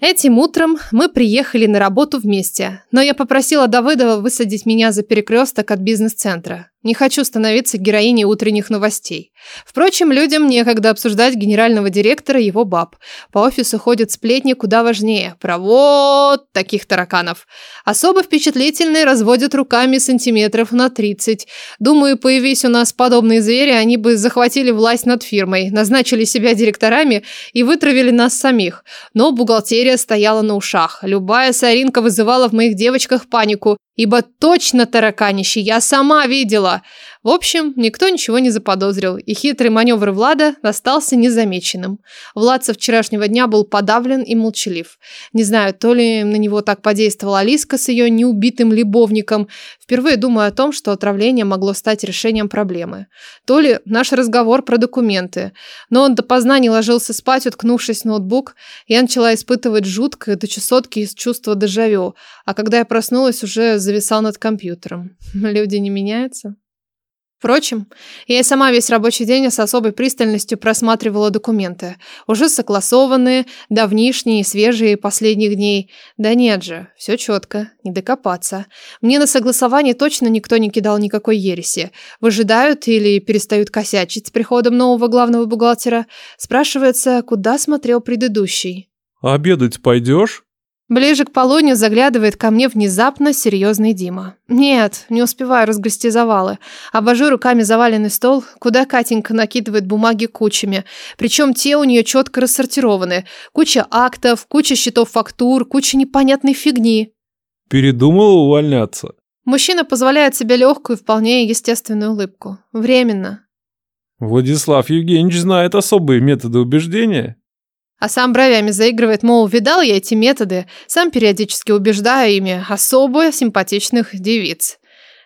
Этим утром мы приехали на работу вместе, но я попросила Давыдова высадить меня за перекресток от бизнес-центра. Не хочу становиться героиней утренних новостей. Впрочем, людям некогда обсуждать генерального директора и его баб. По офису ходят сплетни куда важнее. Про вот таких тараканов. Особо впечатлительные разводят руками сантиметров на 30. Думаю, появись у нас подобные звери, они бы захватили власть над фирмой, назначили себя директорами и вытравили нас самих. Но бухгалтерия стояла на ушах. Любая соринка вызывала в моих девочках панику. Ибо точно тараканище я сама видела. В общем, никто ничего не заподозрил, и хитрый маневр Влада остался незамеченным. Влад со вчерашнего дня был подавлен и молчалив. Не знаю, то ли на него так подействовала Алиска с ее неубитым любовником, впервые думаю о том, что отравление могло стать решением проблемы. То ли наш разговор про документы. Но он допоздна не ложился спать, уткнувшись в ноутбук, я начала испытывать жуткое до чесотки из чувства дежавю, а когда я проснулась, уже зависал над компьютером. Люди не меняются? Впрочем, я и сама весь рабочий день с особой пристальностью просматривала документы. Уже согласованные, давнишние, свежие последних дней. Да нет же, все четко, не докопаться. Мне на согласование точно никто не кидал никакой ереси. Выжидают или перестают косячить с приходом нового главного бухгалтера. Спрашивается, куда смотрел предыдущий. «Обедать пойдешь?» Ближе к полудню заглядывает ко мне внезапно серьезный Дима. Нет, не успеваю разгрести завалы. Обожу руками заваленный стол, куда Катенька накидывает бумаги кучами. Причем те у нее четко рассортированы. Куча актов, куча счетов фактур, куча непонятной фигни. Передумала увольняться? Мужчина позволяет себе легкую, вполне естественную улыбку. Временно. Владислав Евгеньевич знает особые методы убеждения. А сам бровями заигрывает, мол, видал я эти методы, сам периодически убеждаю ими особо симпатичных девиц.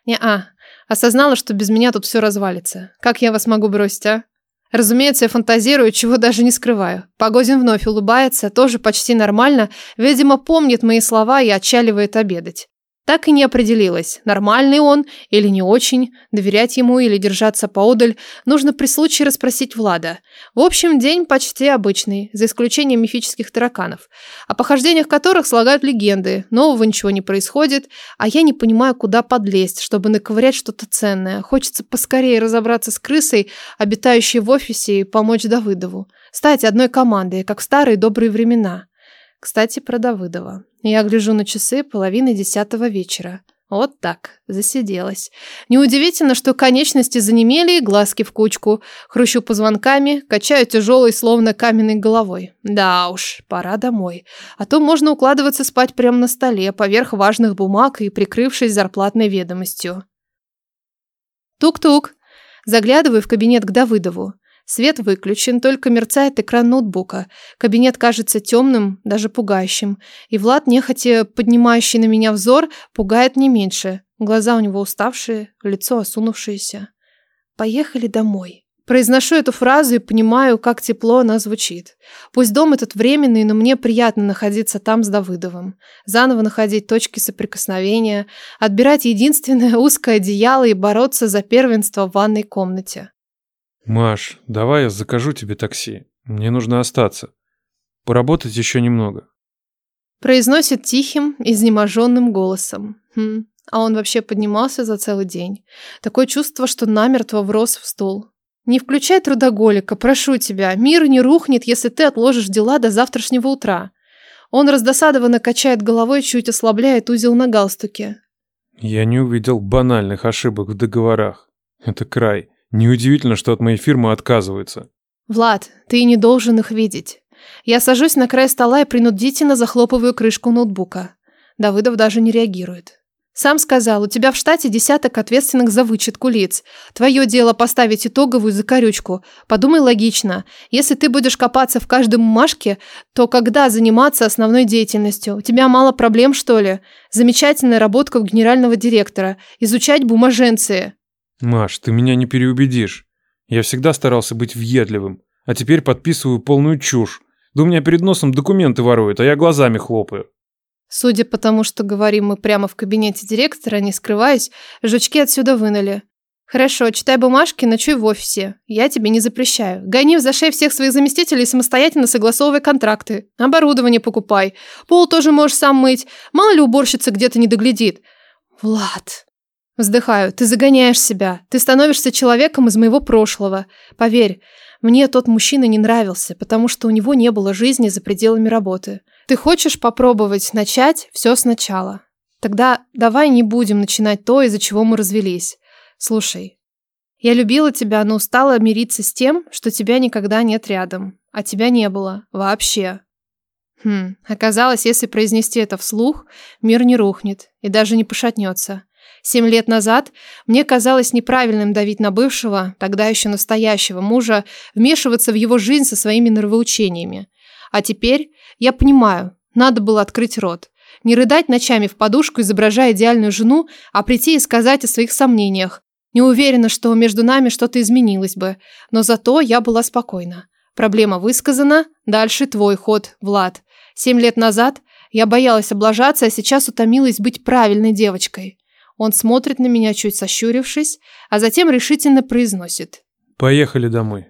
Не-а, осознала, что без меня тут все развалится. Как я вас могу бросить, а? Разумеется, я фантазирую, чего даже не скрываю. Погозин вновь улыбается, тоже почти нормально, видимо, помнит мои слова и отчаливает обедать. Так и не определилась, нормальный он или не очень, доверять ему или держаться поодаль, нужно при случае расспросить Влада. В общем, день почти обычный, за исключением мифических тараканов, о похождениях которых слагают легенды, нового ничего не происходит, а я не понимаю, куда подлезть, чтобы наковырять что-то ценное. Хочется поскорее разобраться с крысой, обитающей в офисе, и помочь Давыдову. Стать одной командой, как в старые добрые времена. Кстати, про Давыдова. Я гляжу на часы половины десятого вечера. Вот так, засиделась. Неудивительно, что конечности занемели и глазки в кучку. Хрущу позвонками, качаю тяжелой, словно каменной головой. Да уж, пора домой. А то можно укладываться спать прямо на столе, поверх важных бумаг и прикрывшись зарплатной ведомостью. Тук-тук. Заглядываю в кабинет к Давыдову. Свет выключен, только мерцает экран ноутбука. Кабинет кажется темным, даже пугающим. И Влад, нехотя поднимающий на меня взор, пугает не меньше. Глаза у него уставшие, лицо осунувшееся. «Поехали домой». Произношу эту фразу и понимаю, как тепло она звучит. Пусть дом этот временный, но мне приятно находиться там с Давыдовым. Заново находить точки соприкосновения, отбирать единственное узкое одеяло и бороться за первенство в ванной комнате. Маш, давай я закажу тебе такси. Мне нужно остаться. Поработать еще немного. Произносит тихим, изнеможенным голосом. Хм, а он вообще поднимался за целый день. Такое чувство, что намертво врос в стол. Не включай трудоголика, прошу тебя. Мир не рухнет, если ты отложишь дела до завтрашнего утра. Он раздосадованно качает головой, чуть ослабляет узел на галстуке. Я не увидел банальных ошибок в договорах. Это край. Неудивительно, что от моей фирмы отказываются. Влад, ты не должен их видеть. Я сажусь на край стола и принудительно захлопываю крышку ноутбука. Давыдов даже не реагирует. Сам сказал, у тебя в штате десяток ответственных за вычетку лиц. Твое дело поставить итоговую закорючку. Подумай логично. Если ты будешь копаться в каждом бумажке, то когда заниматься основной деятельностью? У тебя мало проблем, что ли? Замечательная работка у генерального директора. Изучать бумаженции. Маш, ты меня не переубедишь. Я всегда старался быть въедливым, а теперь подписываю полную чушь. Да у меня перед носом документы воруют, а я глазами хлопаю. Судя по тому, что говорим мы прямо в кабинете директора, не скрываясь, жучки отсюда вынули. Хорошо, читай бумажки, ночуй в офисе. Я тебе не запрещаю. Гони в зашей всех своих заместителей самостоятельно согласовывай контракты. Оборудование покупай. Пол тоже можешь сам мыть. Мало ли уборщица где-то не доглядит. Влад. Вздыхаю. Ты загоняешь себя. Ты становишься человеком из моего прошлого. Поверь, мне тот мужчина не нравился, потому что у него не было жизни за пределами работы. Ты хочешь попробовать начать все сначала? Тогда давай не будем начинать то, из-за чего мы развелись. Слушай, я любила тебя, но устала мириться с тем, что тебя никогда нет рядом. А тебя не было. Вообще. Хм, оказалось, если произнести это вслух, мир не рухнет и даже не пошатнется. Семь лет назад мне казалось неправильным давить на бывшего, тогда еще настоящего мужа, вмешиваться в его жизнь со своими нравоучениями. А теперь я понимаю, надо было открыть рот. Не рыдать ночами в подушку, изображая идеальную жену, а прийти и сказать о своих сомнениях. Не уверена, что между нами что-то изменилось бы, но зато я была спокойна. Проблема высказана, дальше твой ход, Влад. Семь лет назад я боялась облажаться, а сейчас утомилась быть правильной девочкой. Он смотрит на меня, чуть сощурившись, а затем решительно произносит. Поехали домой.